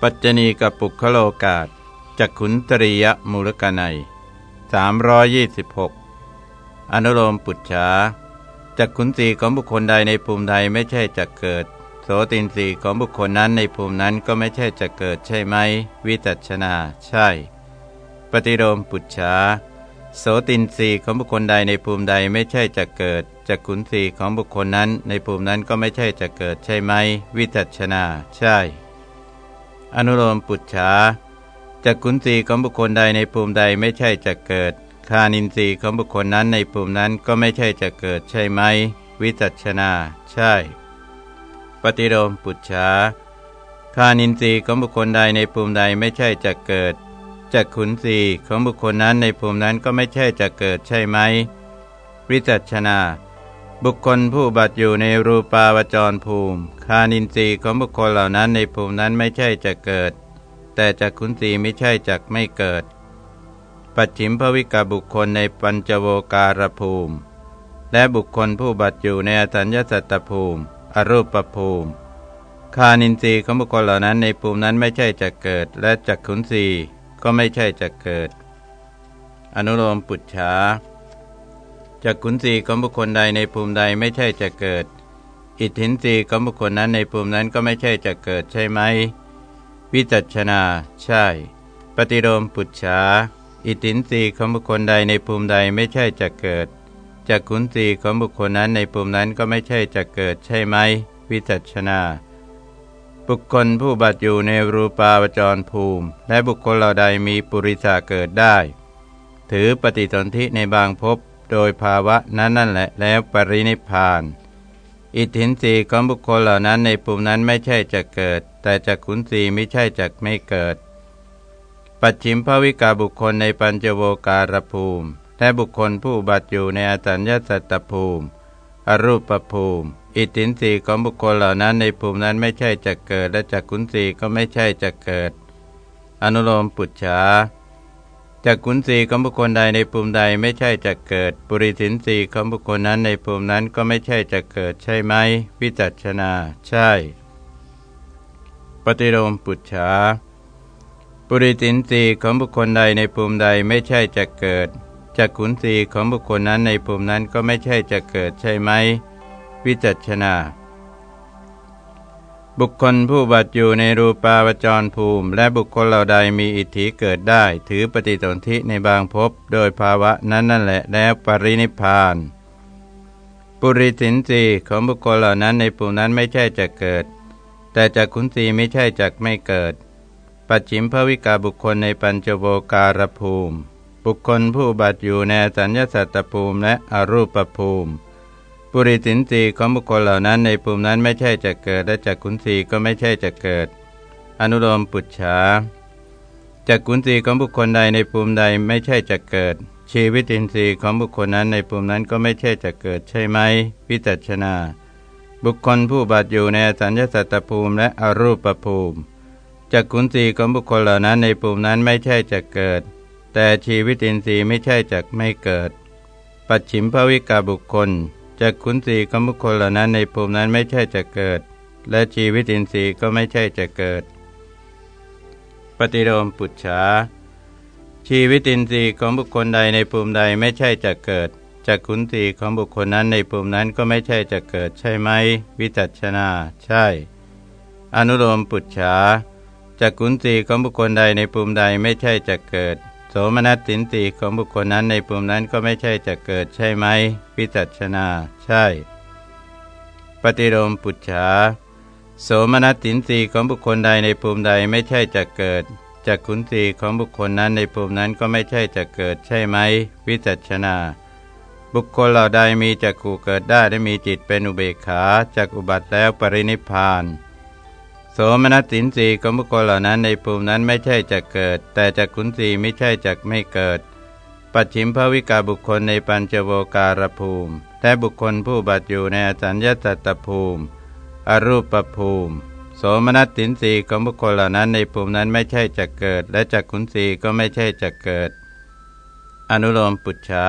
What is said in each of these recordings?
ปัจจณีกับปุคโลกาศจักขุนตรียมูลกนัย326 อนุโลมปุจฉาจักขุนสีของบุคคลใดในภูมิใดไม่ใช่จักเกิด โสตินสีของบุคคลนั้นในภูมินั้นก็ไม่ใช่จักเกิดใช่ไหม วิจัชนา ใช่ ปฏิโลมปุจฉาโสตินสีของบุคคลใดในภูมิใดไม่ใช่จักเกิดจักขุนสีของบุคคลนั้นในภูมินั้นก็ไม่ใช่จักเกิดใช่ไหม วิจัชนา ใช่ อนุโลมปุจฉาจักขุนสีของบุคคลใดในภูมิใดไม่ใช่จะเกิด คานินทรีย์ของบุคคลนั้นในภูมินั้นก็ไม่ใช่จะเกิดใช่ไหม วิจัชนา ใช่ ปฏิโลมปุจฉาคานินทรีย์ของบุคคลใดในภูมิใดไม่ใช่จะเกิดจักขุนสีของบุคคลนั้นในภูมินั้นก็ไม่ใช่จะเกิดใช่ไหมวิจัชนา บุคคลผู้บัตอยู่ในรูปาวจรภูมิ คานินทรีย์ของบุคคลเหล่านั้นในภูมินั้นไม่ใช่จะเกิด แต่จักขุนสีไม่ใช่จักไม่เกิด ปัจฉิมภวิกาบุคคลในปัญจโวการภูมิ และบุคคลผู้บัตอยู่ในอสัญญสัตตภูมิ อรูปภูมิ คานินทรีย์ของบุคคลเหล่านั้นในภูมินั้นไม่ใช่จะเกิด และจักขุนสีก็ไม่ใช่จะเกิด อนุโลมปุจฉา จากขุนสีของบุคคลใดในภูมิใดไม่ใช่จะเกิด อิทธินสีของบุคคลนั้นในภูมินั้นก็ไม่ใช่จะเกิดใช่ไหม วิจัชนา ใช่ ปฏิโลมปุจฉา อิทธินสีของบุคคลใดในภูมิใดไม่ใช่จะเกิด จากขุนสีของบุคคลนั้นในภูมินั้นก็ไม่ใช่จะเกิดใช่ไหม วิจัชนาบุคคลผู้บัตอยู่ในรูปาวจรภูมิ และบุคคลเหล่าใดมีปุริสาเกิดได้ ถือปฏิสนธิในบางภพ โดยภาวะนั้นนั่นแหละแล้วปรินิพาน อิทธินสีของบุคคลเหล่านั้นในภูมินั้นไม่ใช่จะเกิด แต่จักขุนสีไม่ใช่จักไม่เกิด ปัจฉิมภวิกาบุคคลในปัญจโวการภูมิและบุคคลผู้บัตอยู่ในอสัญญาสัตตภูมิ อรูปภูมิ อิทธินสีของบุคคลเหล่านั้นในภูมินั้นไม่ใช่จะเกิด และจักขุนสีก็ไม่ใช่จะเกิด อนุโลมปุจฉา จากขุนสีของบุคคลใดในภูมิใดไม่ใช่จะเกิด ปุริสินสีของบุคคลนั้นในภูมินั้นก็ไม่ใช่จะเกิดใช่ไหมวิจัชนา ใช่ ปฏิโลมปุจฉาปุริสินสีของบุคคลใดในภูมิใดไม่ใช่จะเกิดจากขุนสีของบุคคลนั้นในภูมินั้นก็ไม่ใช่จะเกิดใช่ไหมวิจัชนา บุคคลผู้บัตอยู่ในรูปาวจรภูมิ และบุคคลเหล่าใดมีอิทธิเกิดได้ ถือปฏิสนธิในบางภพโดยภาวะนั้นนั่นแหละแล้วปรินิพาน ปุริสินสีของบุคคลเหล่านั้นในภูมินั้นไม่ใช่จะเกิด แต่จากขุนสีไม่ใช่จักไม่เกิด ปัจฉิมภวิกาบุคคลในปัญจโวการภูมิ บุคคลผู้บัตอยู่ในสัญญาสัตตภูมิและอรูปภูมิ ปุริสินสีของบุคคลเหล่านั้นในภูมินั้นไม่ใช่จะเกิดและจักขุนสีก็ไม่ใช่จะเกิด อนุโลมปุจฉาจักขุนสีของบุคคลใดในภูมิใดไม่ใช่จะเกิด ชีวิตินทรีย์ของบุคคลนั้นในภูมินั้นก็ไม่ใช่จะเกิดใช่ไหมวิจัชนา บุคคลผู้บาดอยู่ในสัญญาสัตตภูมิและอรูปภูมิจักขุนสีของบุคคลเหล่านั้นในภูมินั้นไม่ใช่จะเกิด แต่ชีวิตินทรีย์ไม่ใช่จะไม่เกิด ปัจฉิมภวิกาบุคคล จากขุนสีกมุคคลเหล่านั้นในภูมินั้นไม่ใช่จะเกิด และชีวิตินทรีย์ก็ไม่ใช่จะเกิด ปฏิโลมปุจฉาชีวิตินทรีย์ของบุคคลใดในภูมิใดไม่ใช่จะเกิดจากขุนสีของบุคคลนั้นในภูมินั้นก็ไม่ใช่จะเกิดใช่ไหม วิจัชนา ใช่ อนุโลมปุจฉาจากขุนสีของบุคคลใดในภูมิใดไม่ใช่จะเกิด โสมนัสสินสีของบุคคลนั้นในภูมินั้นก็ไม่ใช่จะเกิดใช่ไหมวิจัชนา ใช่ ปฏิโลมปุจฉาโสมนัสสินสีของบุคคลใดในภูมิใดไม่ใช่จะเกิดจากขุนสีของบุคคลนั้นในภูมินั้นก็ไม่ใช่จะเกิดใช่ไหมวิจัชนา บุคคลเหล่าใดมีจักขู่เกิดได้และมีจิตเป็นอุเบกขาจากอุบัติแล้วปรินิพาน โสมนัสสินสีของบุคคลเหล่านั้นในภูมินั้นไม่ใช่จะเกิด แต่จากขุนสีไม่ใช่จะไม่เกิด ปัจฉิมภวิกาบุคคลในปัญจโวการภูมิ และบุคคลผู้บัตอยู่ในอสัญญาตตภูมิ อรูปภูมิ โสมนัสสินสีของบุคคลเหล่านั้นในภูมินั้นไม่ใช่จะเกิด และจากขุนสีก็ไม่ใช่จะเกิด อนุโลมปุจฉา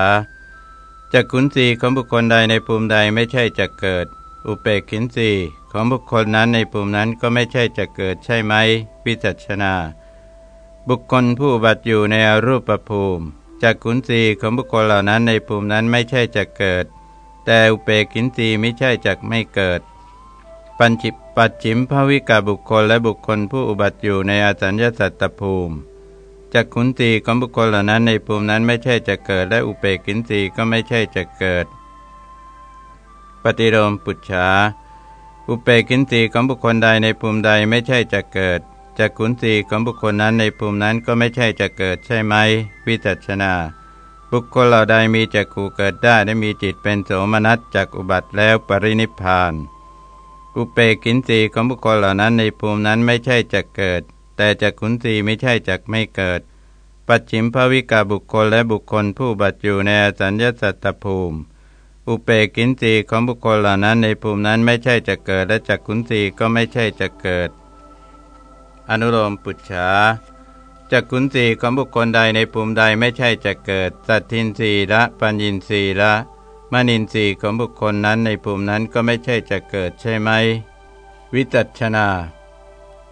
จากขุนสีของบุคคลใดในภูมิใดไม่ใช่จะเกิด อุเปกขินสี ของบุคคลนั้นในภูมินั้นก็ไม่ใช่จะเกิดใช่ไหมวิจัชนา บุคคลผู้บัติอยู่ในอรูปภูมิจากขุนสีของบุคคลเหล่านั้นในภูมินั้นไม่ใช่จะเกิด แต่อุเปกินสีไม่ใช่จะไม่เกิด ปัญจิปัจฉิมภวิกาบุคคลและบุคคลผู้อุบัติอยู่ในอาสัญญาสัตตภูมิจากขุนสีของบุคคลเหล่านั้นในภูมินั้นไม่ใช่จะเกิด และอุเปกินสีก็ไม่ใช่จะเกิด ปฏิโลมปุจฉา อุเปกินสีของบุคคลใดในภูมิใดไม่ใช่จะเกิดจากขุนสีของบุคคลนั้นในภูมินั้นก็ไม่ใช่จะเกิดใช่ไหม วิจัชนา บุคคลเหล่าใดมีจักขู่เกิดได้และมีจิตเป็นโสมนัสจากอุบัติแล้วปรินิพาน อุเปกินสีของบุคคลเหล่านั้นในภูมินั้นไม่ใช่จะเกิด แต่จากขุนสีไม่ใช่จักไม่เกิด ปัจฉิมภวิกาบุคคลและบุคคลผู้บัติอยู่ในสัญญาสัตตภูมิ อุเปกินสีของบุคคลเหล่านั้นในภูมินั้นไม่ใช่จะเกิดและจากขุนสีก็ไม่ใช่จะเกิด อนุโลมปุจฉาจากขุนสีของบุคคลใดในภูมิใดไม่ใช่จะเกิด สัตทินสีละปัญญินสีละมณินสีของบุคคลนั้นในภูมินั้นก็ไม่ใช่จะเกิดใช่ไหม วิจัชนา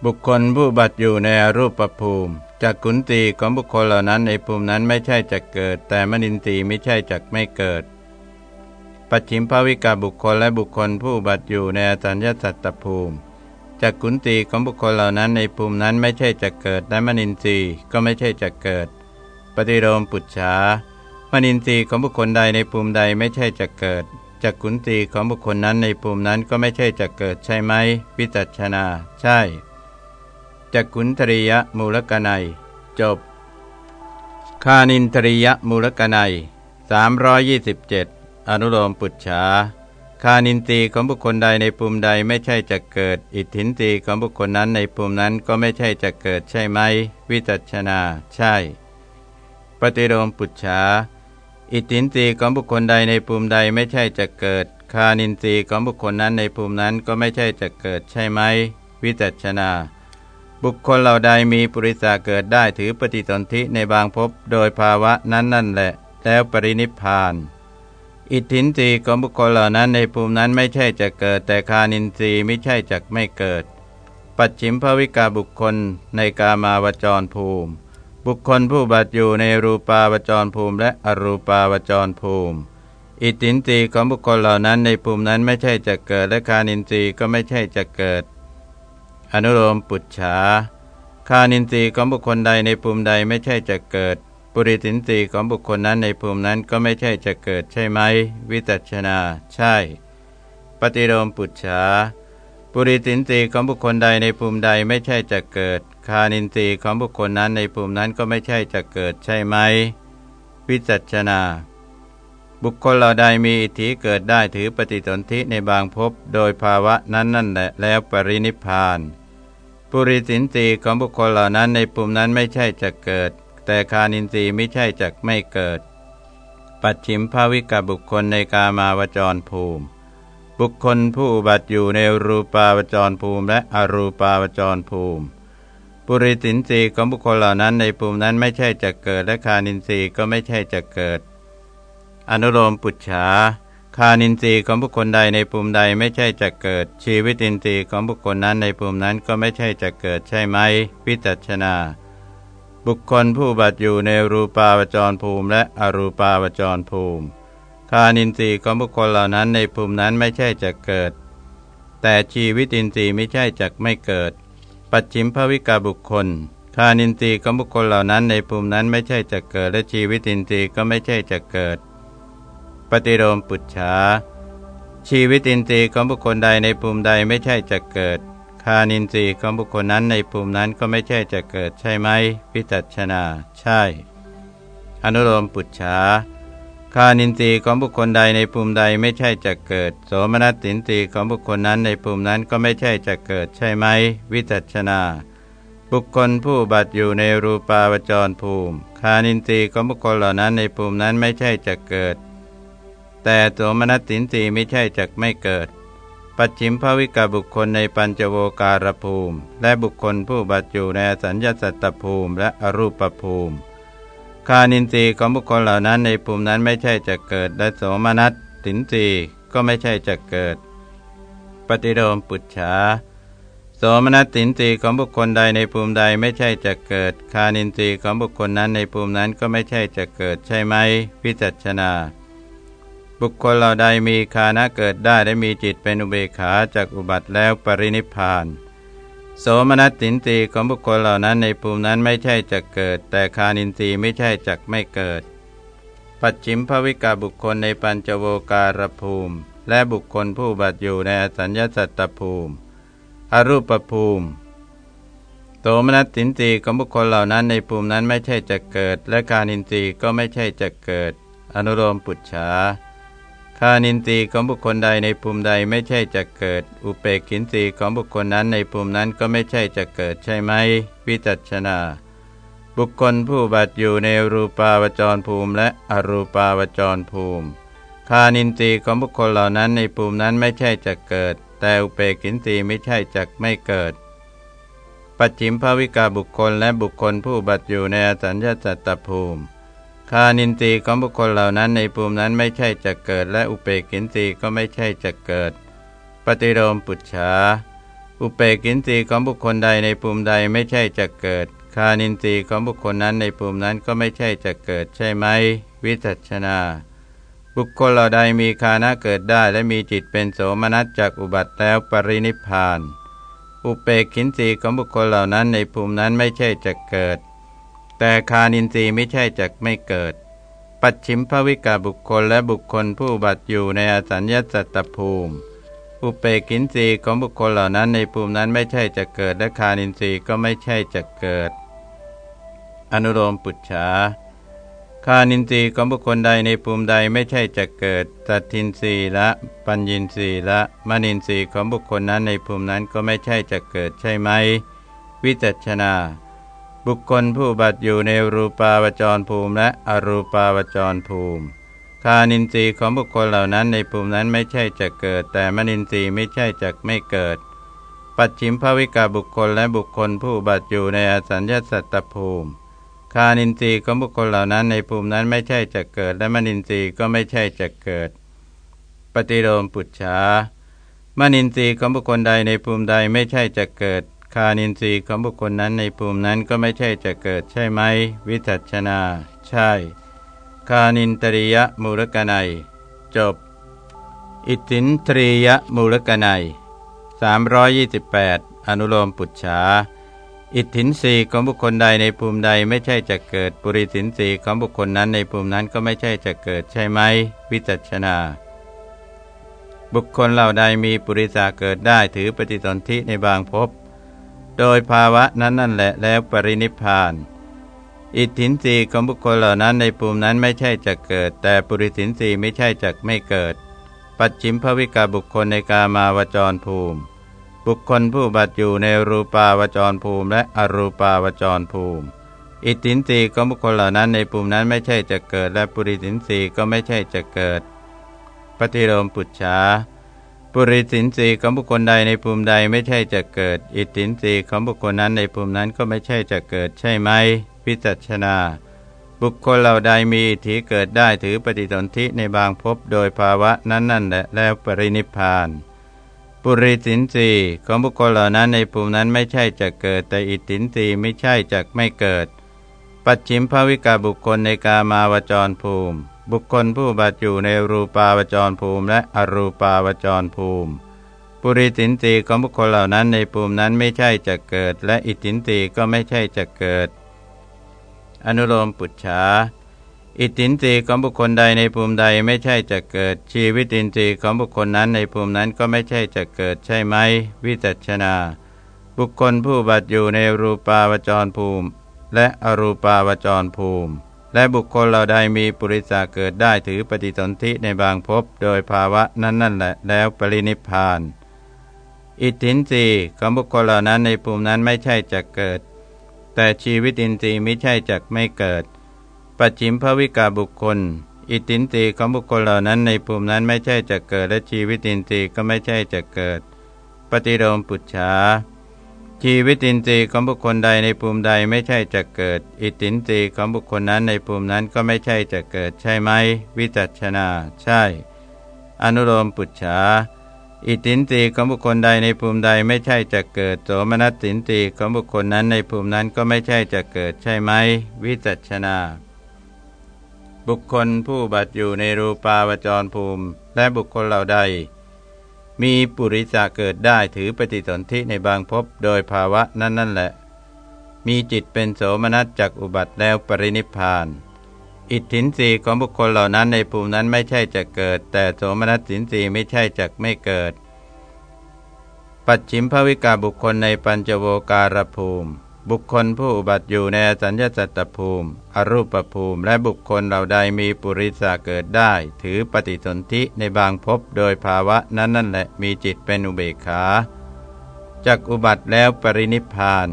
บุคคลผู้บัตอยู่ในรูปภูมิจากขุนตีของบุคคลเหล่านั้นในภูมินั้นไม่ใช่จะเกิด แต่มณินทรีไม่ใช่จะไม่เกิด ปัจฉิมภวิกาบุคคลและบุคคลผู้บัติอยู่ในอสัญญาสัตตภูมิจากขุนตีของบุคคลเหล่านั้นในภูมินั้นไม่ใช่จะเกิดและมนินทรีย์ก็ไม่ใช่จะเกิด ปฏิโลมปุจฉามนินทรีย์ของบุคคลใดในภูมิใดไม่ใช่จะเกิดจากขุนตีของบุคคลนั้นในภูมินั้นก็ไม่ใช่จะเกิดใช่ไหมวิจัชนา ใช่จากขุนทริยมูลกนัย จบ คานินทริยมูลกนัย327 อนุโลมปุจฉาคานินตีของบุคคลใดในภูมิใดไม่ใช่จะเกิด อิทธินตีของบุคคลนั้นในภูมินั้นก็ไม่ใช่จะเกิดใช่ไหม วิจัชนา ใช่ ปฏิโลมปุจฉาอิทธินตีของบุคคลใดในภูมิใดไม่ใช่จะเกิด คานินตีของบุคคลนั้นในภูมินั้นก็ไม่ใช่จะเกิดใช่ไหม วิจัชนา บุคคลเหล่าใดมีปุริสาเกิดได้ถือปฏิสนธิในบางภพโดยภาวะนั้นนั่นแหละ แล้วปรินิพาน อิทธินรีของบุคคลเหล่านั้นในภูมินั้นไม่ใช่จะเกิด แต่คานินทรีย์ไม่ใช่จะไม่เกิด ปัจฉิมภวิกาบุคคลในกามาวจรภูมิ บุคคลผู้บัตอยู่ในรูปาวจรภูมิ และอรูปาวจรภูมิ อิทธินรีของบุคคลเหล่านั้นในภูมินั้นไม่ใช่จะเกิด และคานินทรีย์ก็ไม่ใช่จะเกิด อนุโลมปุจฉาคานินทรีย์ของบุคคลใดในภูมิใดไม่ใช่จะเกิด ปุริสินสีของบุคคลนั้นในภูมินั้นก็ไม่ใช่จะเกิดใช่ไหม วิจัชนา ใช่ ปฏิโลมปุจฉาปุริสินสีของบุคคลใดในภูมิใดไม่ใช่จะเกิด คานินทรีย์ของบุคคลนั้นในภูมินั้นก็ไม่ใช่จะเกิดใช่ไหม วิจัชนา บุคคลเราใดมีอิทธิเกิดได้ถือปฏิสนธิในบางภพโดยภาวะนั้นนั่นแหละแล้วปรินิพาน ปุริสินสีของบุคคลเหล่านั้นในภูมินั้นไม่ใช่จะเกิด แต่คานินทรีย์ไม่ใช่จักไม่เกิด ปัจฉิมภาวิกบุคคลในกามาวจรภูมิ บุคคลผู้บัติอยู่ในรูปาวจรภูมิและอรูปาวจรภูมิ ปุริสินทรีย์ของบุคคลเหล่านั้นในภูมินั้นไม่ใช่จะเกิดและคานินทรีย์ก็ไม่ใช่จะเกิด อนุโลมปุจฉาคานินทรีย์ของบุคคลใดในภูมิใดไม่ใช่จะเกิด ชีวิตินทรีย์ของบุคคลนั้นในภูมินั้นก็ไม่ใช่จะเกิดใช่ไหมพิจัชนา บุคคลผู้บัตอยู่ในรูปาวจรภูมิและอรูปาวจรภูมิคานินทรีย์ของบุคคลเหล่านั้นในภูมินั้นไม่ใช่จะเกิด แต่ชีวิตินทรีย์ไม่ใช่จะไม่เกิด ปัจฉิมภวิกาบุคคลคานินทรีย์ของบุคคลเหล่านั้นในภูมินั้นไม่ใช่จะเกิด และชีวิตินทรีย์ก็ไม่ใช่จะเกิด ปฏิโลมปุจฉาชีวิตินทรีย์ของบุคคลใดในภูมิใดไม่ใช่จะเกิด คานินทรีย์ของบุคคลนั้นในภูมินั้นก็ไม่ใช่จะเกิดใช่ไหมพิจัชนา ใช่ อนุโลมปุจฉาคานินทรีย์ของบุคคลใดในภูมิใดไม่ใช่จะเกิด โสมนัสสินทรีย์ของบุคคลนั้นในภูมินั้นก็ไม่ใช่จะเกิดใช่ไหมวิจัชนา บุคคลผู้บัตอยู่ในรูปาวจรภูมิ คานินทรีย์ของบุคคลเหล่านั้นในภูมินั้นไม่ใช่จะเกิด แต่โสมนัสสินทรีย์ไม่ใช่จะไม่เกิด ปัจฉิมภวิกบุคคลในปัญจโวการภูมิ และบุคคลผู้บัตอยู่ในสัญญาสัตตภูมิและอรูปภูมิ คานินทรีย์ของบุคคลเหล่านั้นในภูมินั้นไม่ใช่จะเกิดและโสมนัสสินทรีย์ก็ไม่ใช่จะเกิด ปฏิโลมปุจฉาโสมนัสสินตีของบุคคลใดในภูมิใดไม่ใช่จะเกิด คานินตีของบุคคลนั้นในภูมินั้นก็ไม่ใช่จะเกิดใช่ไหมวิจัชนา บุคคลเราใดมีคานะเกิดได้และมีจิตเป็นอุเบกขาจากอุบัติแล้วปรินิพานโสมนัสสินตีของบุคคลเหล่านั้นในภูมินั้นไม่ใช่จะเกิด แต่คานินตีไม่ใช่จักไม่เกิด ปัจฉิมภวิกาบุคคลในปัญจโวการภูมิ และบุคคลผู้บัติอยู่ในอสัญญาสัตตภูมิ อรูปภูมิโตมนัสสินตีของบุคคลเหล่านั้นในภูมินั้นไม่ใช่จะเกิด และคานินทรีย์ก็ไม่ใช่จะเกิด อนุโลมปุจฉา คานินทรีย์ของบุคคลใดในภูมิใดไม่ใช่จะเกิด อุเปกินทรีย์ของบุคคลนั้นในภูมินั้นก็ไม่ใช่จะเกิดใช่ไหมวิจัชนา บุคคลผู้บัติอยู่ในรูปาวจรภูมิและอรูปาวจรภูมิคานินทรีย์ของบุคคลเหล่านั้นในภูมินั้นไม่ใช่จะเกิด แต่อุเปกินตีไม่ใช่จักไม่เกิด ปัจฉิมภวิกาบุคคลและบุคคลผู้บัตอยู่ในอสัญญาจัตตภูมิ คานินตีของบุคคลเหล่านั้นในภูมินั้นไม่ใช่จะเกิด และอุเปกินตีก็ไม่ใช่จะเกิด ปฏิโลมปุจฉาอุเปกินตีของบุคคลใดในภูมิใดไม่ใช่จะเกิด คานินตีของบุคคลนั้นในภูมินั้นก็ไม่ใช่จะเกิดใช่ไหม วิจัชนา บุคคลเหล่าใดมีคานะเกิดได้ และมีจิตเป็นโสมนัสจากอุบัติแล้วปรินิพาน อุเปกินสีของบุคคลเหล่านั้นในภูมินั้นไม่ใช่จะเกิด แต่คานินทรีย์ไม่ใช่จะไม่เกิด ปัจฉิมภวิกาบุคคลและบุคคลผู้บัตอยู่ในอสัญญาสัตตภูมิ อุเปกินรีของบุคคลเหล่านั้นในภูมินั้นไม่ใช่จะเกิดและคานินทรีย์ก็ไม่ใช่จะเกิด อนุโลมปุจฉาคานินทรีย์ของบุคคลใดในภูมิใดไม่ใช่จะเกิดตัดทินทรีย์ละปัญญินทรีย์ละมณินทรีย์ของบุคคลนั้นในภูมินั้นก็ไม่ใช่จะเกิดใช่ไหม วิจัชนา บุคคลผู้บัตอยู่ในรูปาวจรภูมิและอรูปาวจรภูมิ คานินทรีย์ของบุคคลเหล่านั้นในภูมินั้นไม่ใช่จะเกิด แต่มณินทรีย์ไม่ใช่จะไม่เกิด ปัจฉิมภวิกาบุคคลและบุคคลผู้บัตอยู่ในอสัญญาสัตตภูมิ คานินทรีย์ของบุคคลเหล่านั้นในภูมินั้นไม่ใช่จะเกิด และมนินทรีย์ก็ไม่ใช่จะเกิด ปฏิโลมปุจฉามนินทรีย์ของบุคคลใดในภูมิใดไม่ใช่จะเกิด คานินทรีย์ของบุคคลนั้นในภูมินั้นก็ไม่ใช่จะเกิดใช่ไหม วิจัชนา ใช่ คานินตริยมูลกนัย จบ อิตินทรียมูลกนัย328 อนุโลมปุจฉาอิทธินสีของบุคคลใดในภูมิใดไม่ใช่จะเกิด ปุริสินสีของบุคคลนั้นในภูมินั้นก็ไม่ใช่จะเกิดใช่ไหม วิจัชนา บุคคลเหล่าใดมีปุริสาเกิดได้ถือปฏิสนธิในบางภพ โดยภาวะนั้นนั่นแหละแล้วปรินิพานอิทธินสีของบุคคลเหล่านั้นในภูมินั้นไม่ใช่จะเกิด แต่ปุริสินสีไม่ใช่จะไม่เกิด ปัจฉิมภวิกาบุคคลในกามาวจรภูมิ บุคคลผู้บัตอยู่ในรูปาวจรภูมิ และอรูปาวจรภูมิ อิตินสีของบุคคลเหล่านั้นในภูมินั้นไม่ใช่จะเกิด และปุริสินสีก็ไม่ใช่จะเกิด ปฏิโลมปุจฉา ปุริสินสีของบุคคลใดในภูมิใดไม่ใช่จะเกิด อิตินสีของบุคคลนั้นในภูมินั้นก็ไม่ใช่จะเกิดใช่ไหม พิจัชนา บุคคลเหล่าใดมีอิทธิเกิดได้ถือปฏิสนธิในบางภพโดยภาวะนั้นนั่นแหละแล้วปรินิพานปุริสินสีของบุคคลเหล่านั้นในภูมินั้นไม่ใช่จะเกิด แต่อิตินสีไม่ใช่จะไม่เกิด ปัจฉิมภวิกาบุคคลในกามาวจรภูมิ บุคคลผู้บัตอยู่ในรูปาวจรภูมิและอรูปาวจรภูมิ ปุริสินสีของบุคคลเหล่านั้นในภูมินั้นไม่ใช่จะเกิด และอิตินสีก็ไม่ใช่จะเกิด อนุโลมปุจฉาอิทธินรีของบุคคลใดในภูมิใดไม่ใช่จะเกิด ชีวิตินทรีของบุคคลนั้นในภูมินั้นก็ไม่ใช่จะเกิดใช่ไหม วิจัชนา บุคคลผู้บัตอยู่ในรูปาวจรภูมิ และอรูปาวจรภูมิ และบุคคลเราใดมีปุริสาเกิดได้ถือปฏิสนธิในบางภพโดยภาวะนั้นนั่นแหละแล้วปรินิพาน อิทธินรีของบุคคลเหล่านั้นในภูมินั้นไม่ใช่จะเกิด แต่ชีวิตอินทรีย์ไม่ใช่จะไม่เกิด ปัจฉิมภวิกาบุคคล อิตินตีของบุคคลเหล่านั้นในภูมินั้นไม่ใช่จะเกิด และชีวิตอินทรีย์ก็ไม่ใช่จะเกิด ปฏิโลมปุจฉา ชีวิตินทรีย์ของบุคคลใดในภูมิใดไม่ใช่จะเกิด อิตินทรีย์ของบุคคลนั้นในภูมินั้นก็ไม่ใช่จะเกิดใช่ไหม วิจัชนา ใช่ อนุโลมปุจฉาอิตินตีของบุคคลใดในภูมิใดไม่ใช่จะเกิดโสมนัสสินตีของบุคคลนั้นในภูมินั้นก็ไม่ใช่จะเกิดใช่ไหม วิจัชนา บุคคลผู้บัตอยู่ในรูปาวจรภูมิ และบุคคลเหล่าใด มีปุริสะเกิดได้ถือปฏิสนธิในบางภพโดยภาวะนั้นนั่นแหละ มีจิตเป็นโสมนัสจากอุบัติแล้วปรินิพานอิทธินรีของบุคคลเหล่านั้นในภูมินั้นไม่ใช่จะเกิด แต่โสมนัสสินรีไม่ใช่จะไม่เกิด ปัจฉิมภวิกาบุคคลในปัญจโวการภูมิ บุคคลผู้อุบัติอยู่ในสัญญาสัตตภูมิ อรูปภูมิ และบุคคลเหล่าใดมีปุริสาเกิดได้ ถือปฏิสนธิในบางภพโดยภาวะนั้นนั่นแหละมีจิตเป็นอุเบกขาจากอุบัติแล้วปรินิพาน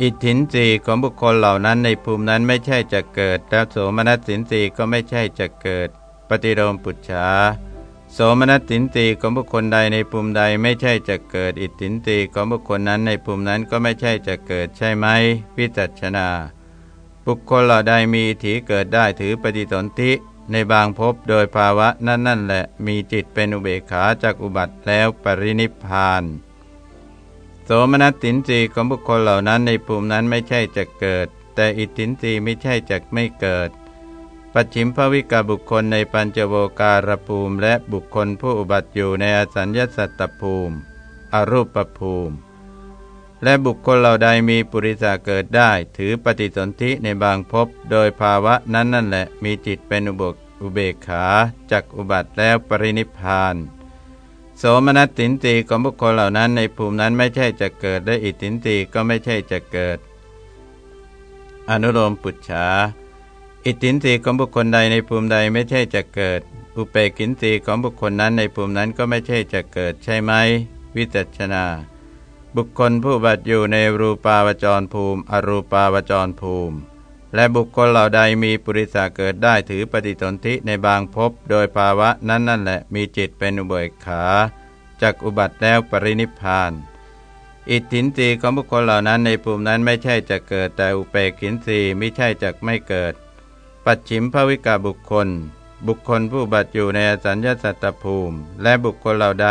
อิทธินสีของบุคคลเหล่านั้นในภูมินั้นไม่ใช่จะเกิดแล้วโสมนัสสินสีก็ไม่ใช่จะเกิด ปฏิโลมปุจฉา โสมนัสสินสีของบุคคลใดในภูมิใดไม่ใช่จะเกิด อิทธินสีของบุคคลนั้นในภูมินั้นก็ไม่ใช่จะเกิดใช่ไหมวิจัชนา บุคคลเหล่าใดมีถีเกิดได้ถือปฏิสนธิในบางภพโดยภาวะนั่นนั่นแหละมีจิตเป็นอุเบกขาจากอุบัติแล้วปรินิพานโสมนัสสินสีของบุคคลเหล่านั้นในภูมินั้นไม่ใช่จะเกิด แต่อิทธินสีไม่ใช่จะไม่เกิด ปัจฉิมภวิกาบุคคลในปัญจโวการภูมิ และบุคคลผู้อุบัติอยู่ในอสัญญสัตตภูมิ อรูปภูมิ และบุคคลเหล่าใดมีปุริสาเกิดได้ ถือปฏิสนธิในบางภพโดยภาวะนั้นนั่นแหละ มีจิตเป็นอุบกอุเบกขาจากอุบัติแล้วปรินิพาน โสมนัสตินตีของบุคคลเหล่านั้นในภูมินั้นไม่ใช่จะเกิดและอิตินตีก็ไม่ใช่จะเกิด อนุโลมปุจฉา อิตินตีของบุคคลใดในภูมิใดไม่ใช่จะเกิด อุเปกินตีของบุคคลนั้นในภูมินั้นก็ไม่ใช่จะเกิดใช่ไหม วิจัชนา บุคคลผู้บัตอยู่ในรูปาวจรภูมิ อรูปาวจรภูมิ และบุคคลเหล่าใดมีปุริสาเกิดได้ถือปฏิสนธิในบางภพโดยภาวะนั้นนั่นแหละมีจิตเป็นอุเบกขาจากอุบัติแล้วปรินิพานอิทธินรีของบุคคลเหล่านั้นในภูมินั้นไม่ใช่จะเกิดแต่อุเปกินรีไม่ใช่จะไม่เกิด ปัจฉิมภวิกาบุคคล บุคคลผู้บัติอยู่ในสัญญาสัตตภูมิ และบุคคลเหล่าใด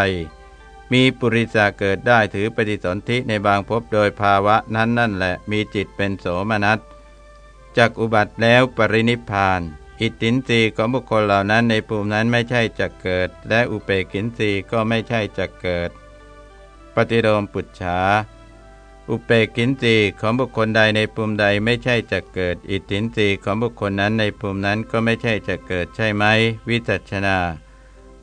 มีปุริสาเกิดได้ถือปฏิสนธิในบางภพโดยภาวะนั้นนั่นแหละมีจิตเป็นโสมนัสจากอุบัติแล้วปรินิพาน อิตินรีของบุคคลเหล่านั้นในภูมินั้นไม่ใช่จะเกิด และอุเปกินรีก็ไม่ใช่จะเกิด ปฏิโลมปุจฉา อุเปกินรีของบุคคลใดในภูมิใดไม่ใช่จะเกิด อิตินรีของบุคคลนั้นในภูมินั้นก็ไม่ใช่จะเกิดใช่ไหม วิจัชนา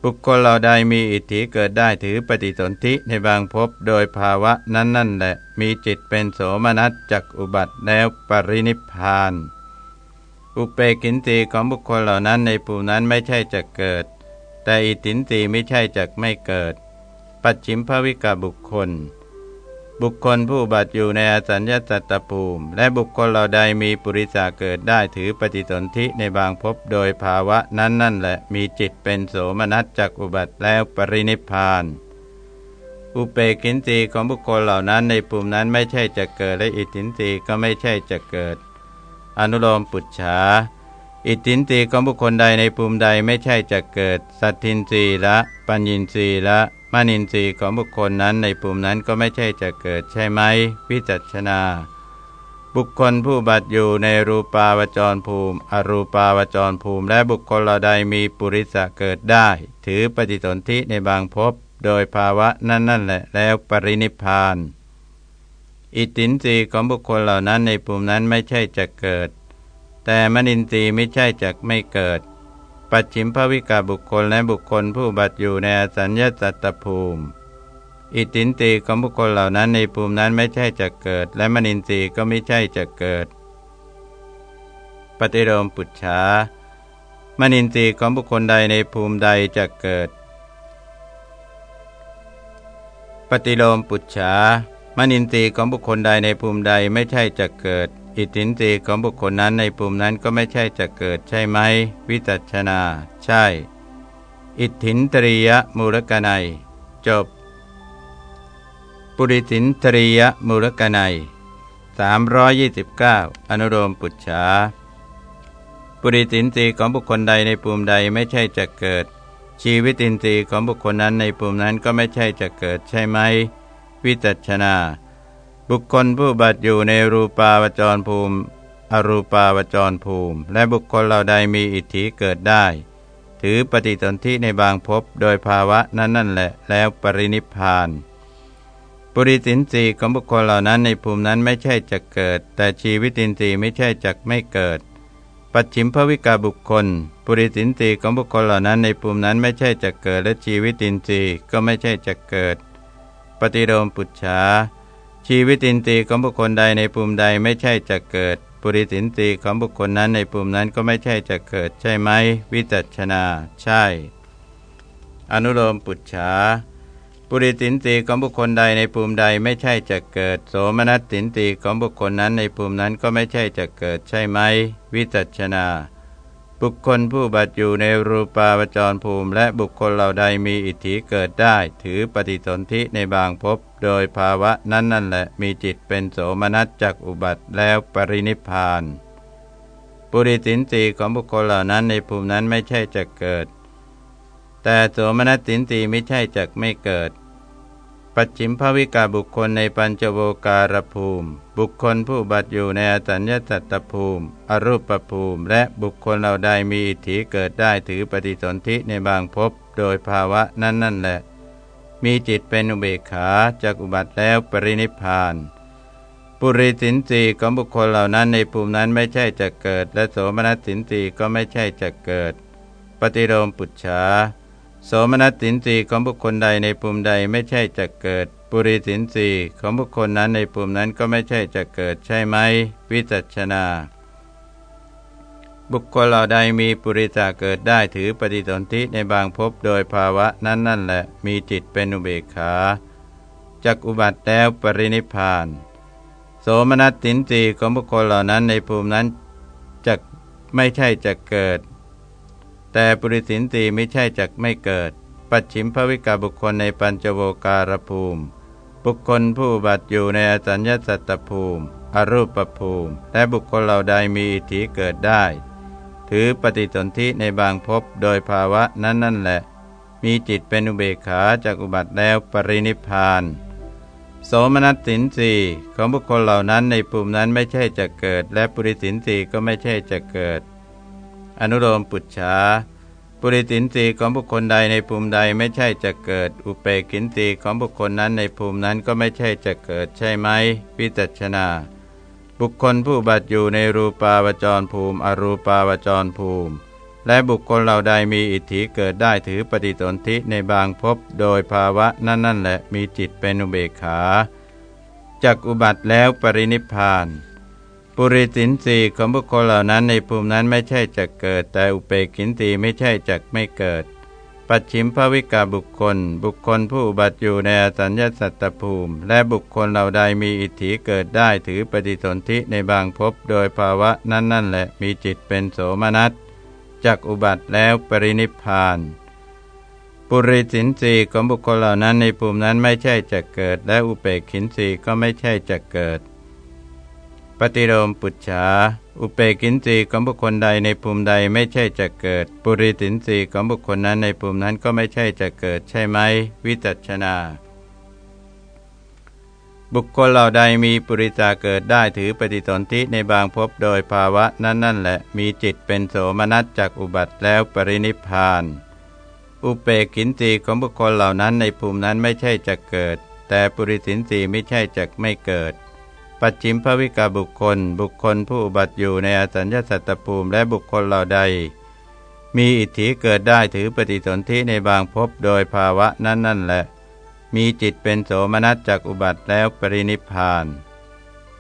บุคคลเราใดมีอิทธิเกิดได้ถือปฏิสนธิในบางภพโดยภาวะนั้นนั่นแหละ มีจิตเป็นโสมนัสจักอุบัติแล้วปรินิพาน อุเปกินตีของบุคคลเหล่านั้นในภูมินั้นไม่ใช่จะเกิด แต่อิตินตีไม่ใช่จะไม่เกิด ปัจฉิมภวิกาบุคคล บุคคลผู้บัติอยู่ในอสัญญาสัตตภูมิ และบุคคลเหล่าใดมีปุริสาเกิดได้ถือปฏิสนธิในบางภพโดยภาวะนั้นนั่นแหละมีจิตเป็นโสมนัสจักอุบัติแล้วปรินิพาน อุเปกินตีของบุคคลเหล่านั้นในปุ่มนั้นไม่ใช่จะเกิดและอิตินตีก็ไม่ใช่จะเกิด อนุโลมปุจฉาอิตินตีของบุคคลใดในปุ่มใดไม่ใช่จะเกิด สัตทินรีละ ปัญญินรีละ มานินทรีของบุคคลนั้นในปุ่มนั้นก็ไม่ใช่จะเกิดใช่ไหมวิจัชนา บุคคลผู้บัตอยู่ในรูปาวจรภูมิ อรูปาวจรภูมิ และบุคคลเหล่าใดมีปุริสะเกิดได้ ถือปฏิสนธิในบางภพโดยภาวะนั่นนั่นแหละแล้วปรินิพาน อิตินรีของบุคคลเหล่านั้นในภูมินั้นไม่ใช่จะเกิด แต่มนินทรีย์ไม่ใช่จะไม่เกิด ปัจฉิมภวิกาบุคคลและบุคคลผู้บัตอยู่ในอสัญญาสัตตภูมิ อิตินรีของบุคคลเหล่านั้นในภูมินั้นไม่ใช่จะเกิด และมนินทรีย์ก็ไม่ใช่จะเกิด ปฏิโลมปุจฉามนินทรีย์ของบุคคลใดในภูมิใดจะเกิด ปฏิโลมปุจฉามนินทรีย์ของบุคคลใดในภูมิใดไม่ใช่จะเกิด อิทธินทรีของบุคคลนั้นในภูมินั้นก็ไม่ใช่จะเกิดใช่ไหม วิจัชนา ใช่ อิทธินตรียมูลกนัย จบ ปุริสินตรียมูลกนัย329 อนุโลมปุจฉาปุริสินทรีของบุคคลใดในภูมิใดไม่ใช่จะเกิด ชีวิตินทรีย์ของบุคคลนั้นในภูมินั้นก็ไม่ใช่จะเกิดใช่ไหม วิจัชนา บุคคลผู้บัติอยู่ในรูปาวจรภูมิ อรูปาวจรภูมิ และบุคคลเหล่าใดมีอิทธิเกิดได้ ถือปฏิสนธิในบางภพโดยภาวะนั้นนั่นแหละ แล้วปรินิพาน ปุริสินทรีของบุคคลเหล่านั้นในภูมินั้นไม่ใช่จะเกิด แต่ชีวิตินทรีย์ไม่ใช่จักไม่เกิด ปัจฉิมภวิกาบุคคล ปุริสินทรีของบุคคลเหล่านั้นในภูมินั้นไม่ใช่จะเกิด และชีวิตินทรีย์ก็ไม่ใช่จะเกิด ปฏิโลมปุจฉา ชีวิตินทรีย์ของบุคคลใดในภูมิใดไม่ใช่จะเกิด ปุริสินทรีย์ของบุคคลนั้นในภูมินั้นก็ไม่ใช่จะเกิดใช่ไหม วิจัชนา ใช่ อนุโลมปุจฉาปุริสินตีของบุคคลใดในภูมิใดไม่ใช่จะเกิด โสมนัสสินตีของบุคคลนั้นในภูมินั้นก็ไม่ใช่จะเกิดใช่ไหม วิจัชนา บุคคลผู้บัตอยู่ในรูปาวจรภูมิ และบุคคลเหล่าใดมีอิทธิเกิดได้ ถือปฏิสนธิในบางภพโดยภาวะนั้นนั่นแหละมีจิตเป็นโสมนัสจากอุบัติแล้วปรินิพานปุริสินตีของบุคคลเหล่านั้นในภูมินั้นไม่ใช่จะเกิด แต่โสมนัสสินตีไม่ใช่จะไม่เกิด ปัจฉิมภวิกาบุคคลในปัญจโวการภูมิ บุคคลผู้บัตอยู่ในอสัญญสัตตภูมิ อรูปภูมิ และบุคคลเราใดมีอิทธิเกิดได้ถือปฏิสนธิในบางภพโดยภาวะนั้นนั่นแหละ มีจิตเป็นอุเบกขาจากอุบัติแล้วปรินิพาน ปุริสินสีของบุคคลเหล่านั้นในภูมินั้นไม่ใช่จะเกิด และโสมนัสสินสีก็ไม่ใช่จะเกิด ปฏิโลมปุจฉา โสมนัสสินสีของบุคคลใดในภูมิใดไม่ใช่จะเกิด ปุริสินสีของบุคคลนั้นในภูมินั้นก็ไม่ใช่จะเกิดใช่ไหม วิจัชนา บุคคลเหล่าใดมีปุริจาเกิดได้ถือปฏิสนธิในบางภพโดยภาวะนั้นนั่นแหละ มีจิตเป็นอุเบกขาจักอุบัติแล้วปรินิพาน โสมนัสสินสีของบุคคลเหล่านั้นในภูมินั้นจะไม่ใช่จะเกิด แต่ปุริสินตีไม่ใช่จักไม่เกิด ปัจฉิมภวิกาบุคคลในปัญจโวการภูมิ บุคคลผู้บัติอยู่ในอสัญญาสัตตภูมิ อรูปภูมิ และบุคคลเหล่าใดมีอิทธิเกิดได้ ถือปฏิสนธิในบางภพโดยภาวะนั้นนั่นแหละ มีจิตเป็นอุเบกขาจากอุบัติแล้วปรินิพานโสมนัสสินสีของบุคคลเหล่านั้นในภูมินั้นไม่ใช่จะเกิด และปุริสินสีก็ไม่ใช่จะเกิด อนุโลมปุจฉาปุริสินสีของบุคคลใดในภูมิใดไม่ใช่จะเกิด อุเปกินสีของบุคคลนั้นในภูมินั้นก็ไม่ใช่จะเกิดใช่ไหมวิจัชนา บุคคลผู้บัตอยู่ในรูปาวจรภูมิ อรูปาวจรภูมิ และบุคคลเหล่าใดมีอิทธิเกิดได้ถือปฏิสนธิในบางภพโดยภาวะนั่นนั่นแหละมีจิตเป็นอุเบกขาจากอุบัติแล้วปรินิพาน ปุริสินสีของบุคคลเหล่านั้นในภูมินั้นไม่ใช่จะเกิด แต่อุเปกินตีไม่ใช่จักไม่เกิด ปัจฉิมภวิกาบุคคล บุคคลผู้บัติอยู่ในอสัญญาสัตตภูมิ และบุคคลเหล่าใดมีอิทธิเกิดได้ถือปฏิสนธิในบางภพโดยภาวะนั้นนั่นแหละมีจิตเป็นโสมนัสจากอุบัติแล้วปรินิพาน ปุริสินสีของบุคคลเหล่านั้นในภูมินั้นไม่ใช่จะเกิด และอุเปกินสีก็ไม่ใช่จะเกิด ฏิโลมปุจฉา อุเปกินสีของบุคคลใดในภูมิใดไม่ใช่จะเกิด ปุริสินสีของบุคคลนั้นในภูมินั้นก็ไม่ใช่จะเกิดใช่ไหม วิจัชนา บุคคลเหล่าใดมีปุริจาเกิดได้ถือปฏิสนธิในบางภพโดยภาวะนั้นนั่นแหละ มีจิตเป็นโสมนัสจากอุบัติแล้วปรินิพานอุเปกินสีของบุคคลเหล่านั้นในภูมินั้นไม่ใช่จะเกิด แต่ปุริสินสีไม่ใช่จะไม่เกิด ปัจฉิมภวิกาบุคคล บุคคลผู้อุบัติอยู่ในอสัญญาสัตตภูมิและบุคคลเหล่าใด มีอิทธิเกิดได้ถือปฏิสนธิในบางภพโดยภาวะนั้นนั่นแหละ มีจิตเป็นโสมนัสจากอุบัติแล้วปรินิพาน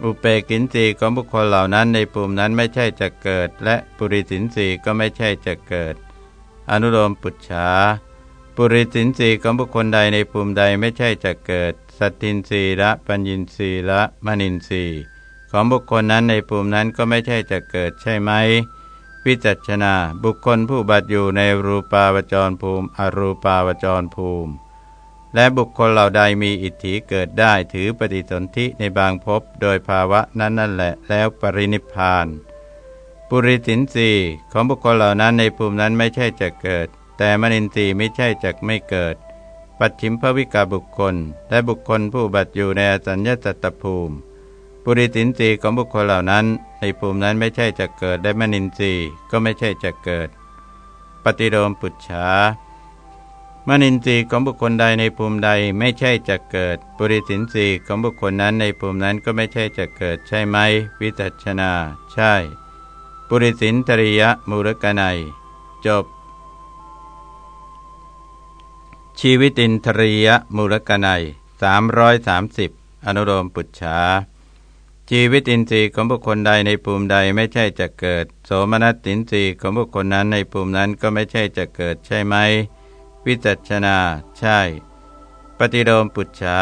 อุเปกินสีของบุคคลเหล่านั้นในภูมินั้นไม่ใช่จะเกิด และปุริสินสีก็ไม่ใช่จะเกิด อนุโลมปุจฉาปุริสินสีของบุคคลใดในภูมิใดไม่ใช่จะเกิด สัตทินรีละ ปัญญินรีละมณินรีของบุคคลนั้นในภูมินั้นก็ไม่ใช่จะเกิดใช่ไหม วิจัชนา บุคคลผู้บัตอยู่ในรูปาวจรภูมิ อรูปาวจรภูมิ และบุคคลเหล่าใดมีอิทธิเกิดได้ถือปฏิสนธิในบางภพโดยภาวะนั้นนั่นแหละ แล้วปรินิพาน ปุริสินสีของบุคคลเหล่านั้นในภูมินั้นไม่ใช่จะเกิด แต่มนินทรีย์ไม่ใช่จักไม่เกิด ปัจฉิมภวิกาบุคคล และบุคคลผู้บัตอยู่ในอสัญญาสัตตภูมิ ปุริสินทรีย์ของบุคคลเหล่านั้น ในภูมินั้นไม่ใช่จะเกิดได้มนินทรีย์ก็ไม่ใช่จะเกิด ปฏิโลมปุจฉามนินทรีย์ของบุคคลใดในภูมิใดไม่ใช่จะเกิด ปุริสินทรีย์ของบุคคลนั้นในภูมินั้นก็ไม่ใช่จะเกิดใช่ไหม วิจัชนา ใช่ ปุริสินตริยมูลกนัย จบ ชีวิตินทริยมูลกนัย330 อนุโลมปุจฉาชีวิตินทรีย์ของบุคคลใดในภูมิใดไม่ใช่จะเกิด โสมนัสตินทรีย์ของบุคคลนั้นในภูมินั้นก็ไม่ใช่จะเกิดใช่ไหม วิจัชนา ใช่ ปฏิโลมปุจฉา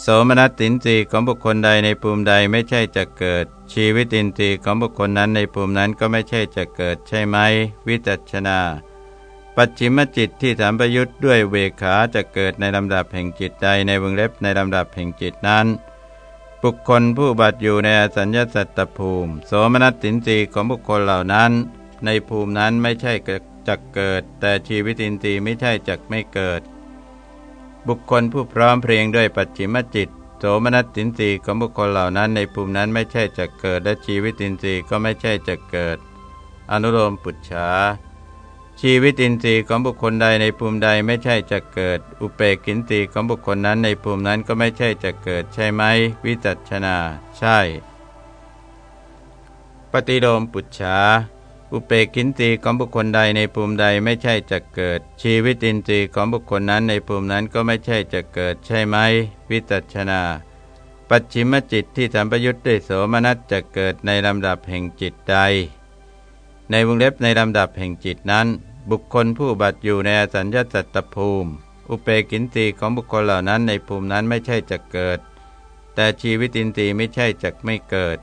โสมนัสตินทรีย์ของบุคคลใดในภูมิใดไม่ใช่จะเกิด ชีวิตินทรีย์ของบุคคลนั้นในภูมินั้นก็ไม่ใช่จะเกิดใช่ไหม วิจัชนา ปัจฉิมจิตที่สามประยุทธ์ด้วยเวขาจะเกิดในลำดับแห่งจิตใดในวงเล็บในลำดับแห่งจิตนั้น บุคคลผู้บัตอยู่ในอสัญญาสัตตภูมิ โสมนัสสินทรีย์ของบุคคลเหล่านั้น ในภูมินั้นไม่ใช่จักเกิด แต่ชีวิตินทรีย์ไม่ใช่จักไม่เกิด บุคคลผู้พร้อมเพรียงด้วยปัจฉิมจิต โสมนัสสินทรีย์ของบุคคลเหล่านั้น ในภูมินั้นไม่ใช่จักเกิด และชีวิตินทรีย์ก็ไม่ใช่จักเกิด อนุโลมปุจฉา ชีวิตินทรีย์ของบุคคลใดในภูมิใดไม่ใช่จะเกิด อุเปกินทรีย์ของบุคคลนั้นในภูมินั้นก็ไม่ใช่จะเกิดใช่ไหม วิจัชนา ใช่ ปฏิโลมปุจฉาอุเปกินทรีย์ของบุคคลใดในภูมิใดไม่ใช่จะเกิด ชีวิตินทรีย์ของบุคคลนั้นในภูมินั้นก็ไม่ใช่จะเกิดใช่ไหม วิจัชนา ปัจฉิมจิตที่สัมปยุทธ์ด้วยโสมนัสจะเกิดในลำดับแห่งจิตใด ในวงเล็บในลำดับแห่งจิตนั้น บุคคลผู้บัตอยู่ในสัญญาสัตตภูมิ อุเปกินตีของบุคคลเหล่านั้นในภูมินั้นไม่ใช่จะเกิด แต่ชีวิตินทรีย์ไม่ใช่จะไม่เกิด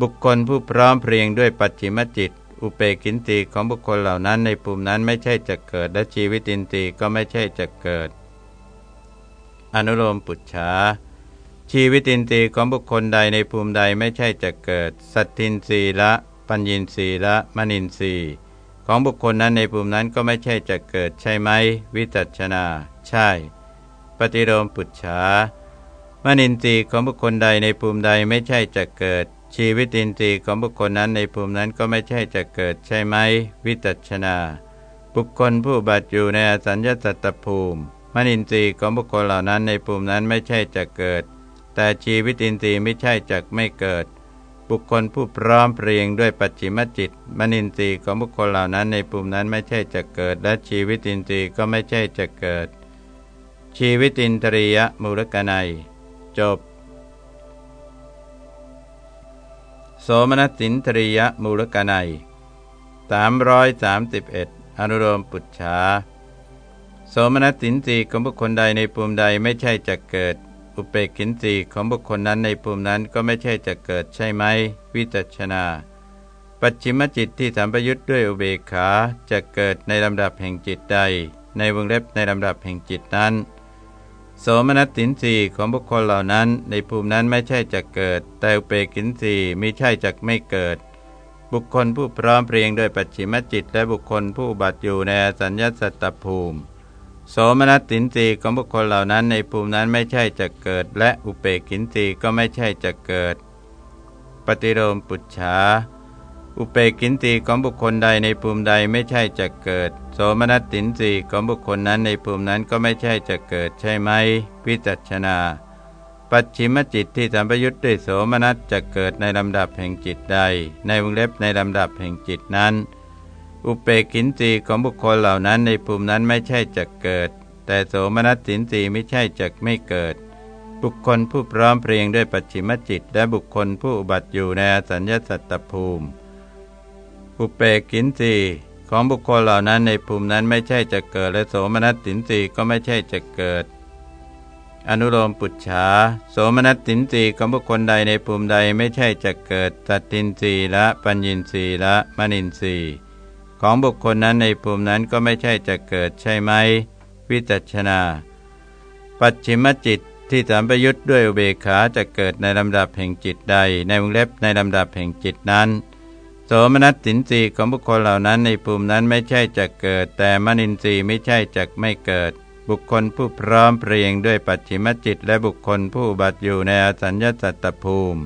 บุคคลผู้พร้อมเพรียงด้วยปัจฉิมจิต อุเปกินตีของบุคคลเหล่านั้นในภูมินั้นไม่ใช่จะเกิด และชีวิตินทรีย์ก็ไม่ใช่จะเกิด อนุโลมปุจฉาชีวิตินทรีย์ของบุคคลใดในภูมิใดไม่ใช่จะเกิด สัตทินทรีละ ปัญญินทรีย์และมณินทรีย์ของบุคคลนั้นในภูมินั้นก็ไม่ใช่จะเกิดใช่ไหม วิจัชนา ใช่ ปฏิโลมปุจฉามณินทรีย์ของบุคคลใดในภูมิใดไม่ใช่จะเกิด ชีวิตินทรีย์ของบุคคลนั้นในภูมินั้นก็ไม่ใช่จะเกิดใช่ไหม วิจัชนา บุคคลผู้บัตอยู่ในอสัญญาสัตตภูมิมณินทรีย์ของบุคคลเหล่านั้นในภูมินั้นไม่ใช่จะเกิด แต่ชีวิตินทรีย์ไม่ใช่จะไม่เกิด บุคคลผู้พร้อมเพรียงด้วยปัจฉิมจิต มนินทรีย์ของบุคคลเหล่านั้นในภูมินั้นไม่ใช่จะเกิด และชีวิตินทรีย์ก็ไม่ใช่จะเกิด ชีวิตินทรียมูลกนัย จบ โสมนัสินทรียมูลกนัย331 อนุโลมปุจฉาโสมนัสินทรีย์ของบุคคลใดในภูมิใดไม่ใช่จะเกิด อุเปกินสีของบุคคลนั้นในภูมินั้นก็ไม่ใช่จะเกิดใช่ไหม วิจัชนา ปัจฉิมจิตที่สัมปยุทธ์ด้วยอุเบกขาจะเกิดในลำดับแห่งจิตใด ในวงเล็บในลำดับแห่งจิตนั้นโสมนัสสินสีของบุคคลเหล่านั้น ในภูมินั้นไม่ใช่จะเกิด แต่อุเปกินสีไม่ใช่จะไม่เกิด บุคคลผู้พร้อมเพรียงด้วยปัจฉิมจิต และบุคคลผู้บัตอยู่ในสัญญาสัตตภูมิ โสมนัสสินสีของบุคคลเหล่านั้นในภูมินั้นไม่ใช่จะเกิด และอุเปกินสีก็ไม่ใช่จะเกิด ปฏิโลมปุจฉาอุเปกินสีของบุคคลใดในภูมิใดไม่ใช่จะเกิด โสมนัสสินสีของบุคคลนั้นในภูมินั้นก็ไม่ใช่จะเกิดใช่ไหมวิจัชนา ปัจฉิมจิตที่สัมปยุทธ์ด้วยโสมนัสจะเกิดในลำดับแห่งจิตใด ในวงเล็บในลำดับแห่งจิตนั้น อุเปกินสีของบุคคลเหล่านั้นในภูมินั้นไม่ใช่จะเกิด แต่โสมนัสสินสีไม่ใช่จะไม่เกิด บุคคลผู้พร้อมเพรียงด้วยปัจฉิมจิต และบุคคลผู้อุบัติอยู่ในสัญญาสัตตภูมิ อุเปกินสีของบุคคลเหล่านั้นในภูมินั้นไม่ใช่จะเกิด และโสมนัสสินสีก็ไม่ใช่จะเกิด อนุโลมปุจฉาโสมนัสสินสีของบุคคลใดในภูมิใดไม่ใช่จะเกิดสัตตินสีและปัญญินสีและมณินสี ของบุคคลนั้นในภูมินั้นก็ไม่ใช่จะเกิดใช่ไหม วิจัชนา ปัจฉิมจิตที่สามประยุทธ์ด้วยอุเบกขาจะเกิดในลำดับแห่งจิตใด ในวงเล็บในลำดับแห่งจิตนั้น โสมนัสสินสีของบุคคลเหล่านั้นในภูมินั้นไม่ใช่จะเกิด แต่มนินทรีย์ไม่ใช่จะไม่เกิด บุคคลผู้พร้อมเพรียงด้วยปัจฉิมจิต และบุคคลผู้บัตอยู่ในอสัญญาสัตตภูมิ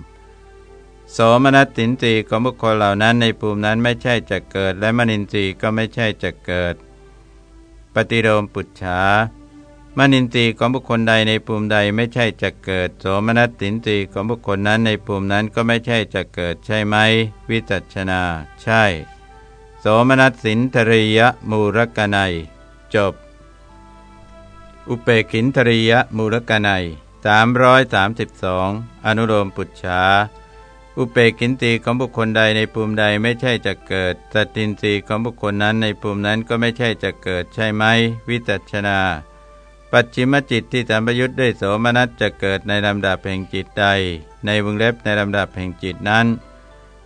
โสมนัสสินสีของบุคคลเหล่านั้นในภูมินั้นไม่ใช่จะเกิด และมนินทรีย์ก็ไม่ใช่จะเกิด ปฏิโลมปุจฉามนินทรีย์ของบุคคลใดในภูมิใดไม่ใช่จะเกิด โสมนัสสินทรีย์ของบุคคลนั้นในภูมินั้นก็ไม่ใช่จะเกิดใช่ไหม วิจัชนา ใช่ โสมนัสสินทริยมูรกนัย จบ อุเปกินทริยมูรกนัย332 อนุโลมปุจฉา อุเปกินตีของบุคคลใดในภูมิใดไม่ใช่จะเกิดสตินรีของบุคคลนั้นในภูมินั้นก็ไม่ใช่จะเกิดใช่ไหม วิจัชนา ปัจฉิมจิตที่สัมปยุทธ์ด้วยโสมนัสจะเกิดในลำดับแห่งจิตใด ในวงเล็บในลำดับแห่งจิตนั้น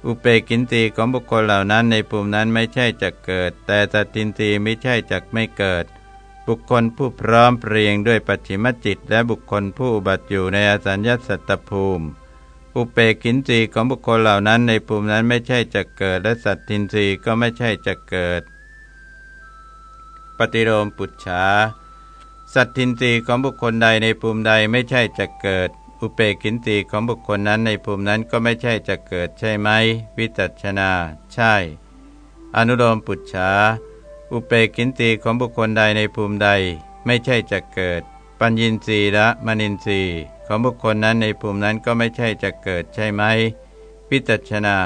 อุเปกินตีของบุคคลเหล่านั้นในภูมินั้นไม่ใช่จะเกิด แต่สตินรีไม่ใช่จะไม่เกิด บุคคลผู้พร้อมเพรียงด้วยปัจฉิมจิต และบุคคลผู้บัติอยู่ในอสัญญาสัตตภูมิ อุเปกินตีของบุคคลเหล่านั้นในภูมินั้นไม่ใช่จะเกิด และสัตตินรีก็ไม่ใช่จะเกิด ปฏิโลมปุจฉาสัตทินรีของบุคคลใดในภูมิใดไม่ใช่จะเกิด อุเปกินรีของบุคคลนั้นในภูมินั้นก็ไม่ใช่จะเกิดใช่ไหม วิจัชนา ใช่ อนุโลมปุจฉาอุเปกินรีของบุคคลใดในภูมิใด ไม่ใช่จะเกิด ปัญญินทรีและมณินทรี ของบุคคลนั้นในภูมินั้นก็ไม่ใช่จะเกิดใช่ไหมวิจัชนา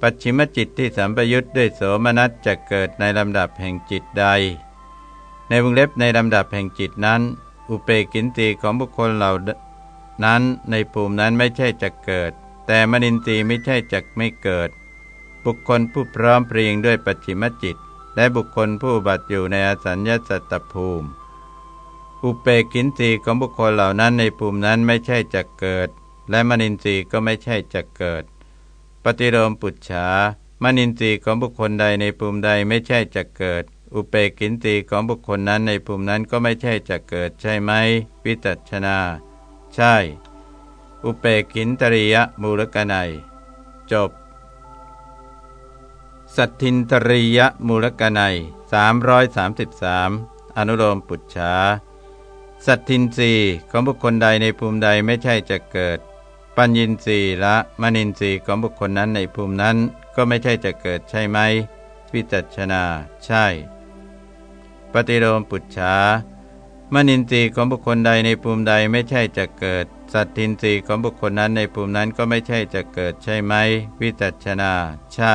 ปัจฉิมจิตที่สัมปยุทธ์ด้วยโสมนัสจะเกิดในลำดับแห่งจิตใด ในวงเล็บในลำดับแห่งจิตนั้น อุเปกินตีของบุคคลเหล่านั้นในภูมินั้นไม่ใช่จะเกิด แต่มนินทรีย์ไม่ใช่จะไม่เกิด บุคคลผู้พร้อมเพรียงด้วยปัจฉิมจิต และบุคคลผู้บัตอยู่ในอสัญญาสัตตภูมิ อุเปกินตีของบุคคลเหล่านั้นในภูมินั้นไม่ใช่จะเกิด และมนินทรีย์ก็ไม่ใช่จะเกิด ปฏิโลมปุจฉามนินทรีย์ของบุคคลใดในภูมิใดไม่ใช่จะเกิด อุเปกินตีของบุคคลนั้นในภูมินั้นก็ไม่ใช่จะเกิดใช่ไหมวิจัชนา ใช่ อุเปกินตริยมูลกนัย จบ สัตทินตริยมูลกนัย333 อนุโลมปุจฉา สัตทินรีของบุคคลใดในภูมิใดไม่ใช่จะเกิด ปัญญินรีและมณินรีของบุคคลนั้นในภูมินั้นก็ไม่ใช่จะเกิดใช่ไหมวิจัชนา ใช่ ปฏิโลมปุจฉามนินทรีย์ของบุคคลใดในภูมิใดไม่ใช่จะเกิด สัตทินทรีย์ของบุคคลนั้นในภูมินั้นก็ไม่ใช่จะเกิดใช่ไหม วิจัชนา ใช่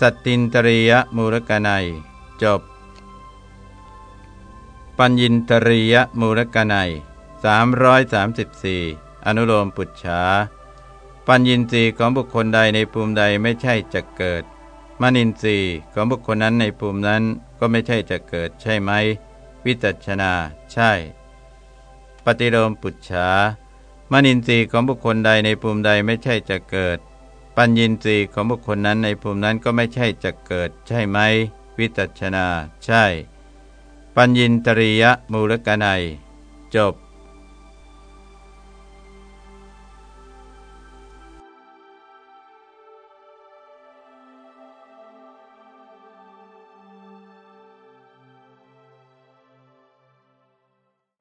สัตตินตริยมูลกนัย จบ ปัญญินตริยมูลกนัย334อนุโลมปุจฉาปัญญินทรีย์ของบุคคลใดในภูมิใดไม่ใช่จะเกิดมนินทรีย์ของบุคคลนั้นในภูมินั้นก็ไม่ใช่จะเกิดใช่ไหม วิจัชนา ใช่ ปฏิโลมปุจฉามนินทรีย์ของบุคคลใดในภูมิใดไม่ใช่จะเกิด ปัญญินทรีย์ของบุคคลนั้นในภูมินั้นก็ไม่ใช่จะเกิด ใช่ไหม วิจัชนา ใช่ ปัญญินตรียมูลกนัย จบ